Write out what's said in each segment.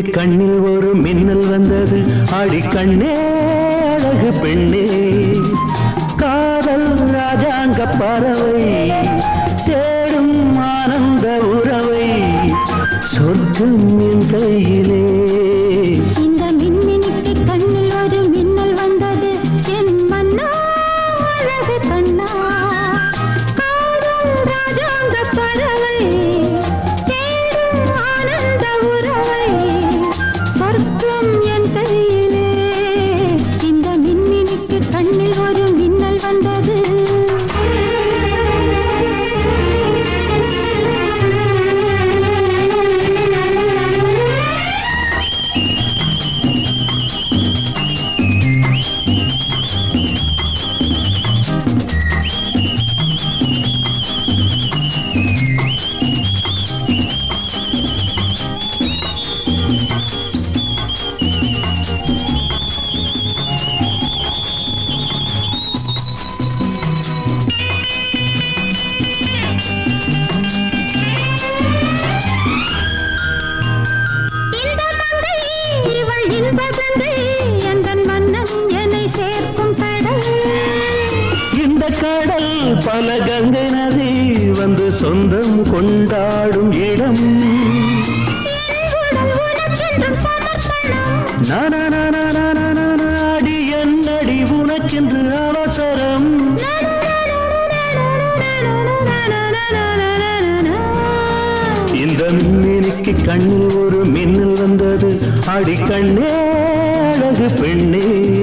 கண்ணில் ஒரு மின்னல் வந்தது. அடி கண்ணே அழகு பெண்ணே. காதல் ராஜாங்க பறவை. தேடும் ஆனந்த உறவை. சொர்க்கம் என் கையிலே. கடல் பல கங்கை நதி வந்து சொந்தம் கொண்டாடும் இடம். என் என்னடி உனக்கென்று அவசரம். இந்த மின்னிக்கு கண்ணில் ஒரு மின்னல் வந்தது. அடி கண்ணே அழகு பெண்ணே.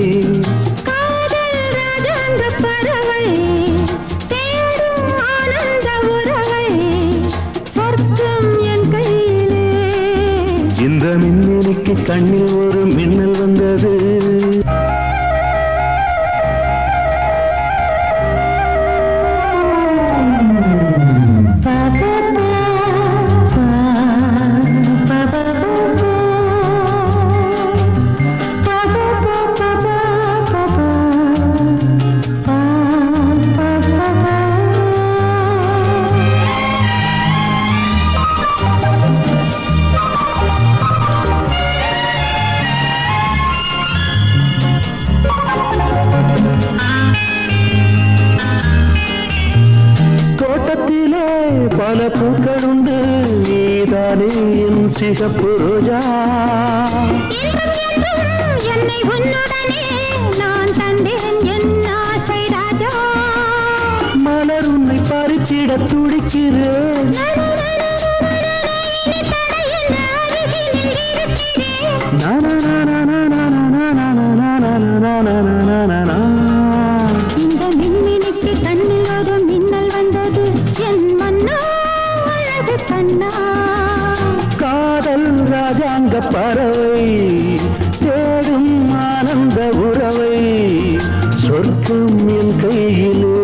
இந்த மின்னலுக்கு கண்ணில் ஒரு மின்னல் வந்தது. தோட்டத்திலே பல பூக்கள் உண்டு நீதானே என் சிகப்பு ரோஜா. என்னை உன்னுடனே நான் தந்தேன் என் ஆசை ராஜா. மலர் உன்னை பறிச்சிட துடிக்கிறேன். இனி கண்ணா. காதல் ராஜாங்க பறவை தேடும் ஆனந்த உறவை சொர்க்கம் என் கையிலே